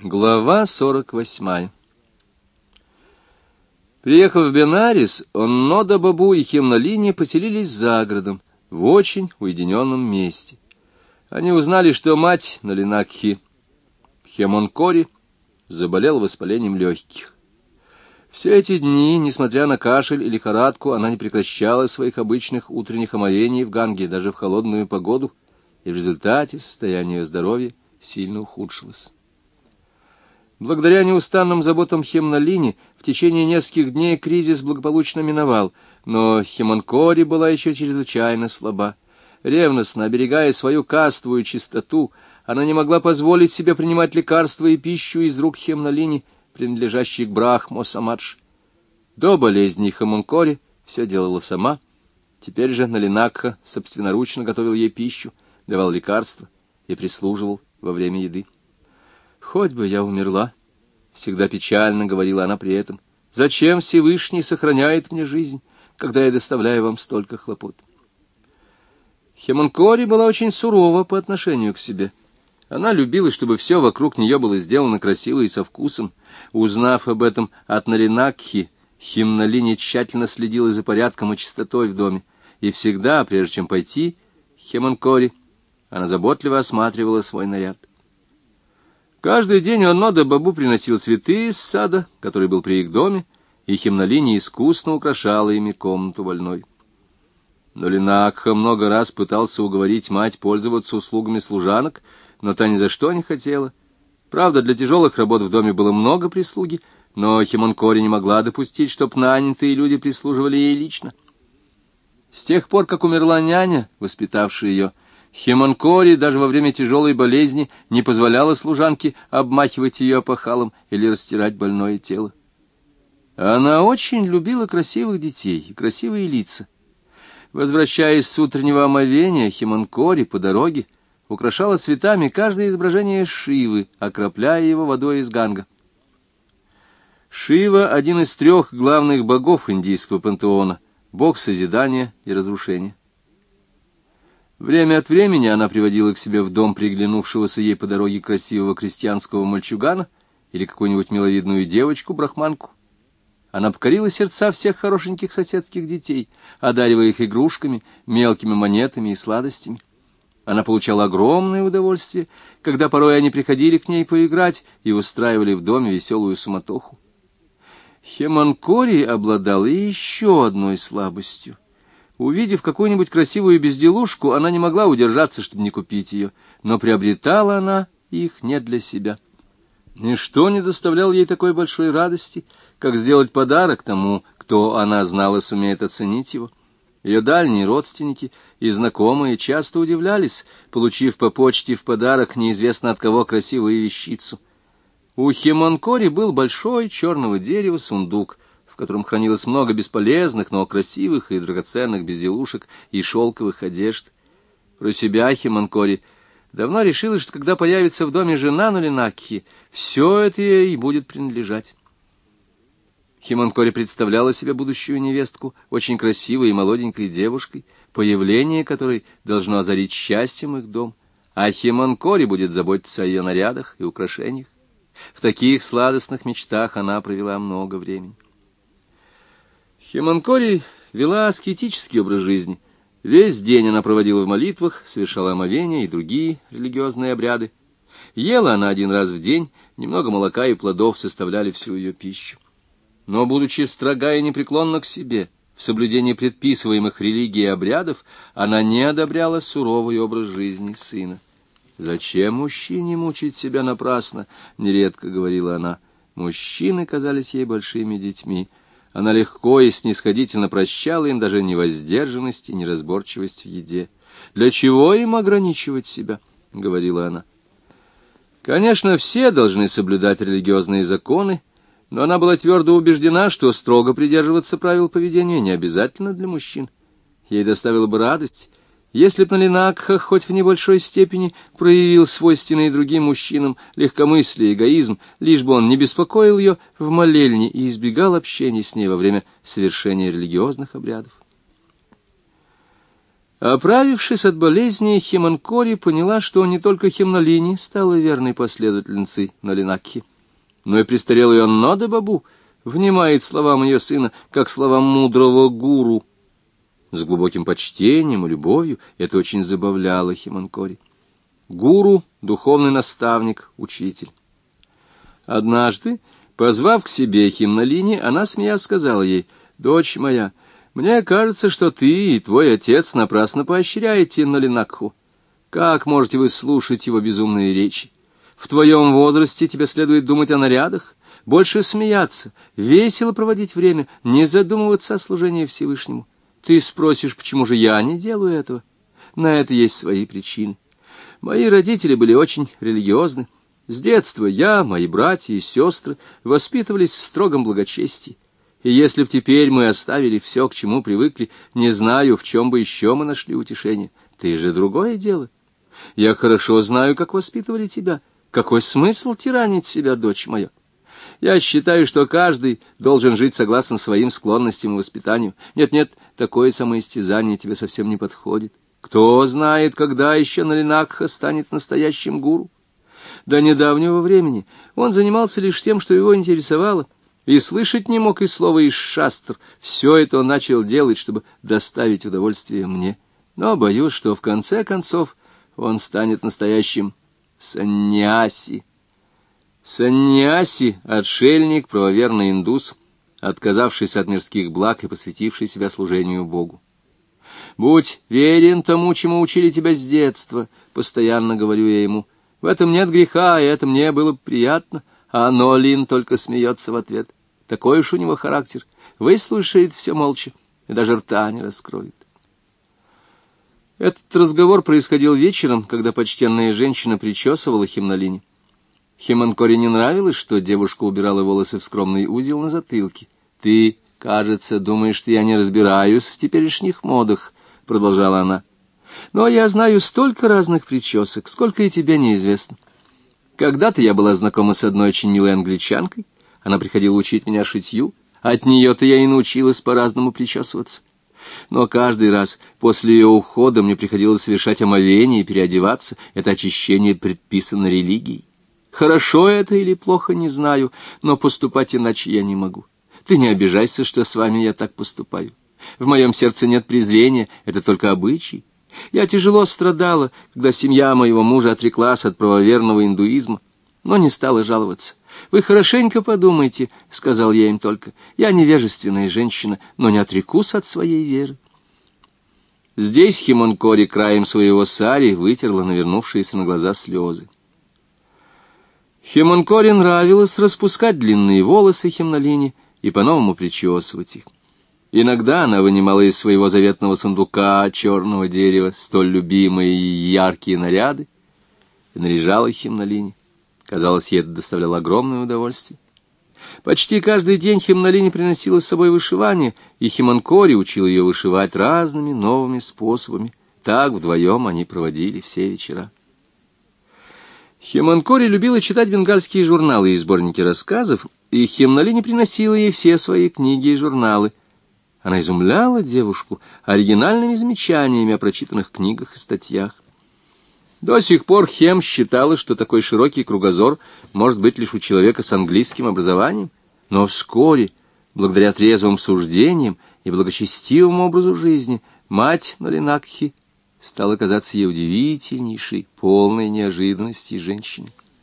Глава сорок восьмая Приехав в Бенарис, он Нода Бабу и Хемнолини поселились за городом, в очень уединенном месте. Они узнали, что мать Налинакхи Хемонкори заболела воспалением легких. Все эти дни, несмотря на кашель и лихорадку, она не прекращала своих обычных утренних омовений в Ганге, даже в холодную погоду, и в результате состояние здоровья сильно ухудшилось. Благодаря неустанным заботам Хемнолини в течение нескольких дней кризис благополучно миновал, но Хемонкори была еще чрезвычайно слаба. Ревностно оберегая свою кастовую чистоту, она не могла позволить себе принимать лекарства и пищу из рук Хемнолини, принадлежащей к Брахмо Самадж. До болезни Хемонкори все делала сама. Теперь же Налинакха собственноручно готовил ей пищу, давал лекарства и прислуживал во время еды. «Хоть бы я умерла!» — всегда печально говорила она при этом. «Зачем Всевышний сохраняет мне жизнь, когда я доставляю вам столько хлопот?» Хемонкори была очень сурова по отношению к себе. Она любила, чтобы все вокруг нее было сделано красиво и со вкусом. Узнав об этом от Наринакхи, Химнолини тщательно следила за порядком и чистотой в доме. И всегда, прежде чем пойти, Хемонкори, она заботливо осматривала свой наряд. Каждый день Оннода Бабу приносил цветы из сада, который был при их доме, и Химнолини искусно украшала ими комнату больной. Но Линакха много раз пытался уговорить мать пользоваться услугами служанок, но та ни за что не хотела. Правда, для тяжелых работ в доме было много прислуги, но Химонкори не могла допустить, чтоб нанятые люди прислуживали ей лично. С тех пор, как умерла няня, воспитавшая ее, Химонкори даже во время тяжелой болезни не позволяла служанке обмахивать ее опахалом или растирать больное тело. Она очень любила красивых детей и красивые лица. Возвращаясь с утреннего омовения, Химонкори по дороге украшала цветами каждое изображение Шивы, окропляя его водой из Ганга. Шива — один из трех главных богов индийского пантеона, бог созидания и разрушения. Время от времени она приводила к себе в дом приглянувшегося ей по дороге красивого крестьянского мальчугана или какую-нибудь миловидную девочку-брахманку. Она покорила сердца всех хорошеньких соседских детей, одаривая их игрушками, мелкими монетами и сладостями. Она получала огромное удовольствие, когда порой они приходили к ней поиграть и устраивали в доме веселую суматоху. Хеманкори обладала еще одной слабостью — Увидев какую-нибудь красивую безделушку, она не могла удержаться, чтобы не купить ее, но приобретала она их не для себя. Ничто не доставляло ей такой большой радости, как сделать подарок тому, кто, она знала, сумеет оценить его. Ее дальние родственники и знакомые часто удивлялись, получив по почте в подарок неизвестно от кого красивую вещицу. У Химонкори был большой черного дерева сундук — котором хранилось много бесполезных, но красивых и драгоценных безделушек и шелковых одежд. Про себя Химанкори давно решила, что когда появится в доме жена Нулинакхи, все это ей будет принадлежать. Химанкори представляла себе будущую невестку очень красивой и молоденькой девушкой, появление которой должно озарить счастьем их дом, а Химанкори будет заботиться о ее нарядах и украшениях. В таких сладостных мечтах она провела много времени. Хеманкори вела аскетический образ жизни. Весь день она проводила в молитвах, совершала омовения и другие религиозные обряды. Ела она один раз в день, немного молока и плодов составляли всю ее пищу. Но, будучи строга и непреклонна к себе, в соблюдении предписываемых религий и обрядов, она не одобряла суровый образ жизни сына. «Зачем мужчине мучить себя напрасно?» — нередко говорила она. Мужчины казались ей большими детьми — она легко и снисходительно прощала им даже невоздержанность и неразборчивость в еде. «Для чего им ограничивать себя?» — говорила она. Конечно, все должны соблюдать религиозные законы, но она была твердо убеждена, что строго придерживаться правил поведения не обязательно для мужчин. Ей доставило бы радость, если б Налинакха хоть в небольшой степени проявил свойственный другим мужчинам легкомыслие, эгоизм, лишь бы он не беспокоил ее в молельне и избегал общения с ней во время совершения религиозных обрядов. Оправившись от болезни, Химанкори поняла, что не только Химнолини стала верной последовательницей Налинакхи, но и престарелый Аннада Бабу внимает словам ее сына, как словам мудрого гуру. С глубоким почтением и любовью это очень забавляло Химанкори. Гуру — духовный наставник, учитель. Однажды, позвав к себе Химнолини, она, смея, сказала ей, «Дочь моя, — мне кажется, что ты и твой отец напрасно поощряете Налинакху. Как можете вы слушать его безумные речи? В твоем возрасте тебе следует думать о нарядах, больше смеяться, весело проводить время, не задумываться о служении Всевышнему. Ты спросишь, почему же я не делаю этого? На это есть свои причины. Мои родители были очень религиозны. С детства я, мои братья и сестры воспитывались в строгом благочестии. И если б теперь мы оставили все, к чему привыкли, не знаю, в чем бы еще мы нашли утешение. Ты же другое дело. Я хорошо знаю, как воспитывали тебя. Какой смысл тиранить себя, дочь моя? Я считаю, что каждый должен жить согласно своим склонностям и воспитанию. Нет-нет, такое самоистязание тебе совсем не подходит. Кто знает, когда еще Налинакха станет настоящим гуру? До недавнего времени он занимался лишь тем, что его интересовало — и слышать не мог и слова из шастр. Все это он начал делать, чтобы доставить удовольствие мне. Но боюсь, что в конце концов он станет настоящим саньяси. Саньяси — отшельник, правоверный индус, отказавшийся от мирских благ и посвятивший себя служению Богу. «Будь верен тому, чему учили тебя с детства», — постоянно говорю я ему. «В этом нет греха, и это мне было приятно». А Нолин только смеется в ответ. Такой уж у него характер. Выслушает все молча и даже рта не раскроет. Этот разговор происходил вечером, когда почтенная женщина причесывала Химнолине. Химанкоре не нравилось, что девушка убирала волосы в скромный узел на затылке. «Ты, кажется, думаешь, что я не разбираюсь в теперешних модах», — продолжала она. «Но я знаю столько разных причесок, сколько и тебе неизвестно. Когда-то я была знакома с одной очень милой англичанкой, она приходила учить меня шитью. От нее-то я и научилась по-разному причесываться. Но каждый раз после ее ухода мне приходилось совершать омовение и переодеваться. Это очищение предписано религией. Хорошо это или плохо, не знаю, но поступать иначе я не могу. Ты не обижайся, что с вами я так поступаю. В моем сердце нет презрения, это только обычай. Я тяжело страдала, когда семья моего мужа отреклась от правоверного индуизма, но не стала жаловаться. «Вы хорошенько подумайте», — сказал я им только. «Я невежественная женщина, но не отрекусь от своей веры». Здесь Химонкори краем своего сари вытерла навернувшиеся на глаза слезы. Химонкори нравилось распускать длинные волосы Химнолине и по-новому причесывать их. Иногда она вынимала из своего заветного сундука черного дерева столь любимые и яркие наряды и наряжала Химнолине. Казалось, ей это доставляло огромное удовольствие. Почти каждый день Химнолине приносила с собой вышивание, и Химанкори учил ее вышивать разными новыми способами. Так вдвоем они проводили все вечера. Химанкори любила читать бенгальские журналы и сборники рассказов, и Химнолине приносила ей все свои книги и журналы. Она изумляла девушку оригинальными замечаниями о прочитанных книгах и статьях. До сих пор Хем считала, что такой широкий кругозор может быть лишь у человека с английским образованием, но вскоре, благодаря трезвым суждениям и благочестивому образу жизни, мать Налинакхи стала казаться ей удивительнейшей, полной неожиданности женщиной.